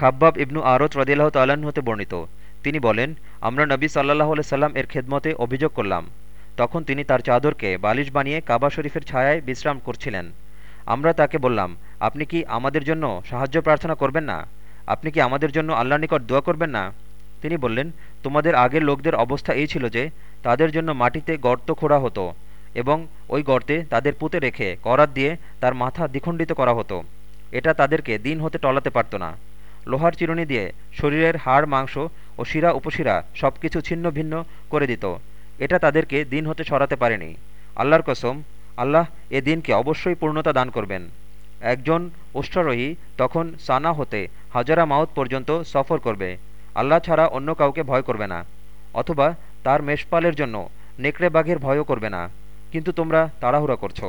খাব্বাব ইবনু আরত রদিল্লাহ তাল্লাহ্ন হতে বর্ণিত। তিনি বলেন, আমরা নবী সাল্লাহ সাল্লাম এর খেদমতে অভিযোগ করলাম। তখন তিনি তার চাদরকে বালিশ বানিয়ে কাবা শরীফের ছায়ায় বিশ্রাম করছিলেন। আমরা তাকে বললাম, আপনি কি আমাদের জন্য সাহায্য প্রার্থনা করবেন না? আপনি কি আমাদের জন্য আল্লাহর নিকট দোয়া করবেন না? তিনি বললেন, তোমাদের আগের লোকদের অবস্থা এই ছিল যে, তাদের জন্য মাটিতে গর্ত খোঁড়া হতো এবং ওই গর্তে তাদের পুঁতে রেখে করাত দিয়ে তার মাথা দ্বিখণ্ডিত করা হতো। এটা তাদেরকে দিন হতে টলাতে পারত না। লোহার চিরুনি দিয়ে শরীরের হাড়, মাংস ও শিরা, উপশিরা সব কিছু ছিন্ন ভিন্ন করে দিত। এটা তাদেরকে দিন হতে সরাতে পারেনি। আল্লাহর কসম, আল্লাহ এ দিনকে অবশ্যই পূর্ণতা দান করবেন। একজন অশ্বারোহী তখন সানা হতে হাজারা মাউত পর্যন্ত সফর করবে। আল্লাহ ছাড়া অন্য কাউকে ভয় করবে না, অথবা তার মেষপালের জন্য নেকড়ে বাঘের ভয়ও করবে না। কিন্তু তোমরা তাড়াহুড়া করছ।